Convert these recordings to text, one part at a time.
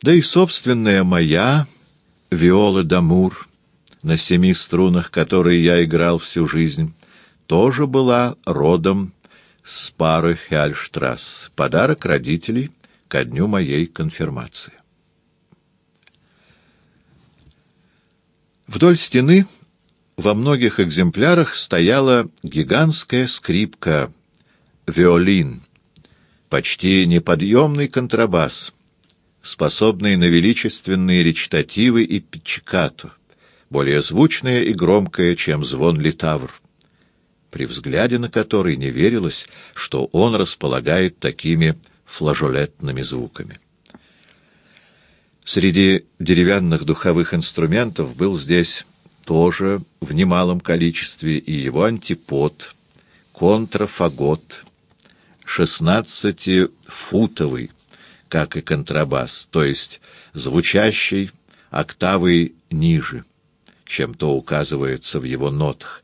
Да и собственная моя виола дамур, на семи струнах, которые я играл всю жизнь, тоже была родом с пары Хяльштрасс, подарок родителей ко дню моей конфирмации. Вдоль стены во многих экземплярах стояла гигантская скрипка «Виолин», почти неподъемный контрабас, способный на величественные речитативы и пичкату, более звучное и громкое, чем звон литавр, при взгляде на который не верилось, что он располагает такими флажолетными звуками. Среди деревянных духовых инструментов был здесь тоже в немалом количестве и его антипод, контрафагот, шестнадцатифутовый, как и контрабас, то есть звучащий октавой ниже, чем то указывается в его нотах,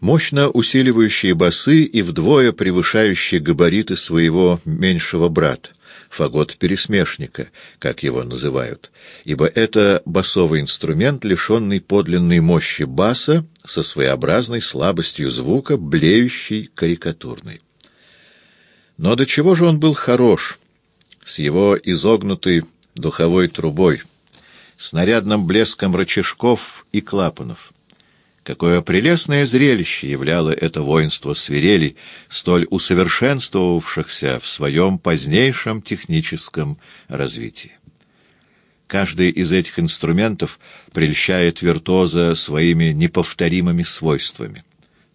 мощно усиливающие басы и вдвое превышающие габариты своего меньшего брата, фагот пересмешника, как его называют, ибо это басовый инструмент, лишенный подлинной мощи баса, со своеобразной слабостью звука, блеющий карикатурной. Но до чего же он был хорош, с его изогнутой духовой трубой, снарядным блеском рычажков и клапанов. Какое прелестное зрелище являло это воинство свирелей, столь усовершенствовавшихся в своем позднейшем техническом развитии. Каждый из этих инструментов прельщает виртуоза своими неповторимыми свойствами.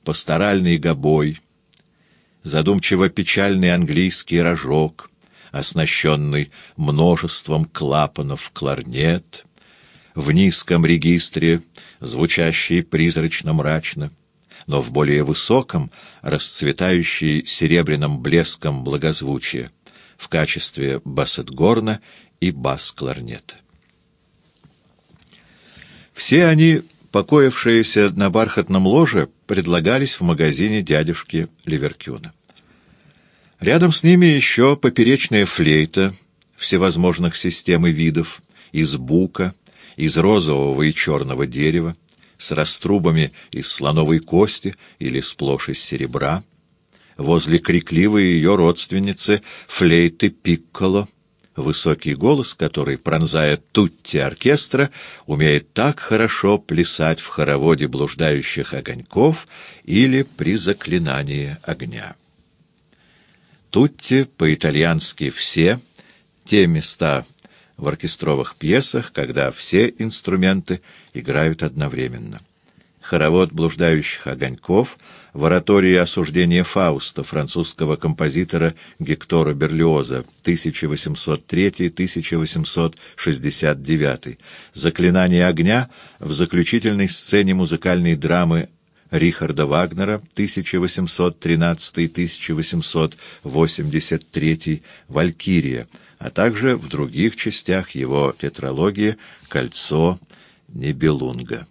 Пасторальный гобой — задумчиво-печальный английский рожок, оснащенный множеством клапанов кларнет, в низком регистре, звучащий призрачно-мрачно, но в более высоком, расцветающий серебряным блеском благозвучия, в качестве бассетгорна и бас-кларнета. Все они покоившиеся на бархатном ложе, предлагались в магазине дядюшки Ливеркюна. Рядом с ними еще поперечная флейта всевозможных систем и видов, из бука, из розового и черного дерева, с раструбами из слоновой кости или сплошь из серебра. Возле крикливой ее родственницы флейты пикколо — высокий голос, который, пронзая тутти оркестра, умеет так хорошо плясать в хороводе блуждающих огоньков или при заклинании огня. Тутти по-итальянски «все» — те места в оркестровых пьесах, когда все инструменты играют одновременно. Хоровод блуждающих огоньков — в оратории осуждения Фауста французского композитора Гектора Берлиоза 1803-1869, «Заклинание огня» в заключительной сцене музыкальной драмы Рихарда Вагнера 1813-1883 «Валькирия», а также в других частях его тетралогии «Кольцо Небелунга».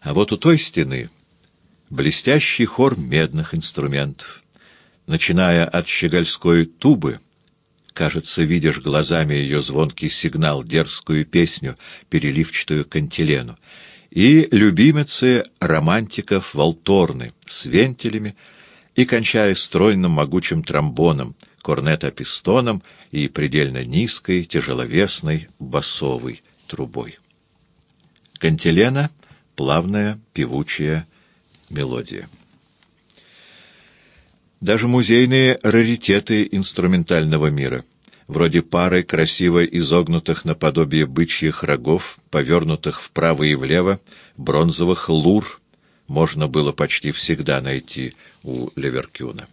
А вот у той стены блестящий хор медных инструментов. Начиная от щегольской тубы, кажется, видишь глазами ее звонкий сигнал, дерзкую песню, переливчатую кантилену, и любимицы романтиков Волторны с вентилями, и кончая стройным могучим тромбоном, корнет-апистоном и предельно низкой, тяжеловесной басовой трубой. Кантилена — плавная певучая мелодия. Даже музейные раритеты инструментального мира, вроде пары красиво изогнутых наподобие бычьих рогов, повернутых вправо и влево, бронзовых лур, можно было почти всегда найти у Леверкюна.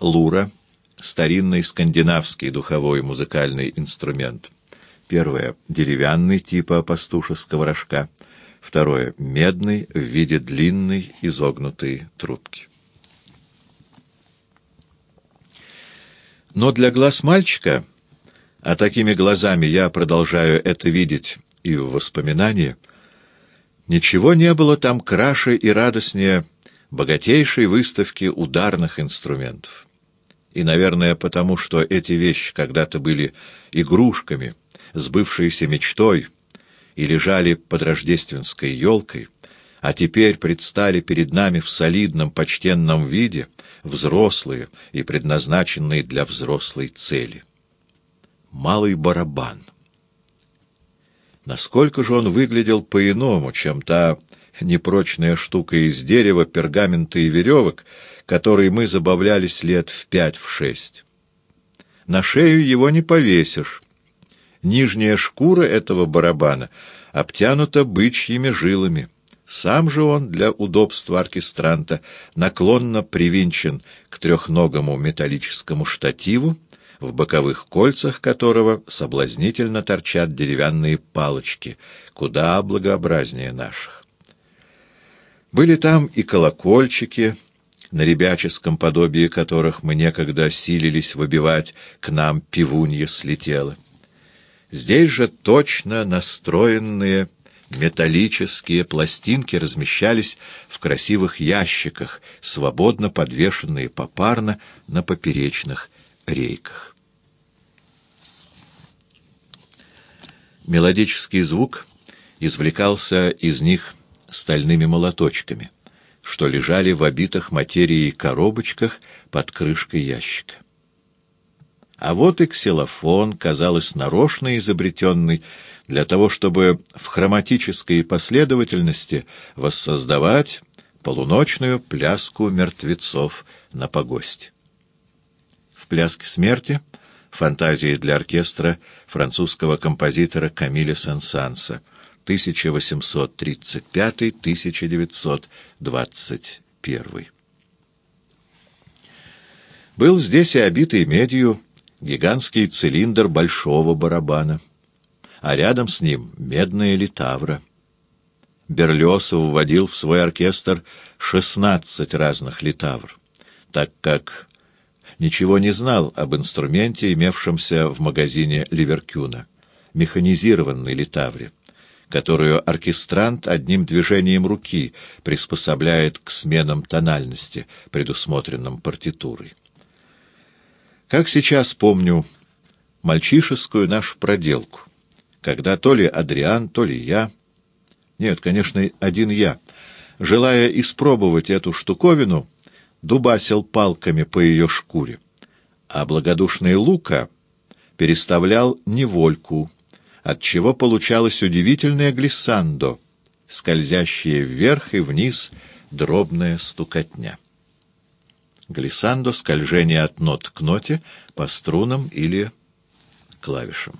Лура — старинный скандинавский духовой музыкальный инструмент. Первое — деревянный типа пастушеского рожка — Второе — медный в виде длинной изогнутой трубки. Но для глаз мальчика, а такими глазами я продолжаю это видеть и в воспоминании, ничего не было там краше и радостнее богатейшей выставки ударных инструментов. И, наверное, потому что эти вещи когда-то были игрушками, сбывшейся мечтой, и лежали под рождественской елкой, а теперь предстали перед нами в солидном, почтенном виде, взрослые и предназначенные для взрослой цели. Малый барабан. Насколько же он выглядел по-иному, чем та непрочная штука из дерева, пергамента и веревок, которой мы забавлялись лет в пять-в шесть. На шею его не повесишь. Нижняя шкура этого барабана обтянута бычьими жилами. Сам же он для удобства оркестранта наклонно привинчен к трехногому металлическому штативу, в боковых кольцах которого соблазнительно торчат деревянные палочки, куда благообразнее наших. Были там и колокольчики, на ребяческом подобии которых мы некогда силились выбивать, к нам пивунья слетела. Здесь же точно настроенные металлические пластинки размещались в красивых ящиках, свободно подвешенные попарно на поперечных рейках. Мелодический звук извлекался из них стальными молоточками, что лежали в обитых материей коробочках под крышкой ящика. А вот и ксилофон, казалось, нарочно изобретенный для того, чтобы в хроматической последовательности воссоздавать полуночную пляску мертвецов на погосте. В «Пляске смерти» фантазии для оркестра французского композитора Камиля Сен-Санса 1835-1921. Был здесь и обитый медью гигантский цилиндр большого барабана, а рядом с ним медная литавра. Берлиосов вводил в свой оркестр шестнадцать разных литавр, так как ничего не знал об инструменте, имевшемся в магазине Ливеркюна, механизированной литавре, которую оркестрант одним движением руки приспособляет к сменам тональности, предусмотренным партитурой. Как сейчас помню мальчишескую нашу проделку, когда то ли Адриан, то ли я, нет, конечно, один я, желая испробовать эту штуковину, дубасил палками по ее шкуре, а благодушный Лука переставлял невольку, отчего получалось удивительное глиссандо, скользящее вверх и вниз дробная стукотня. Глиссандо — скольжение от нот к ноте по струнам или клавишам.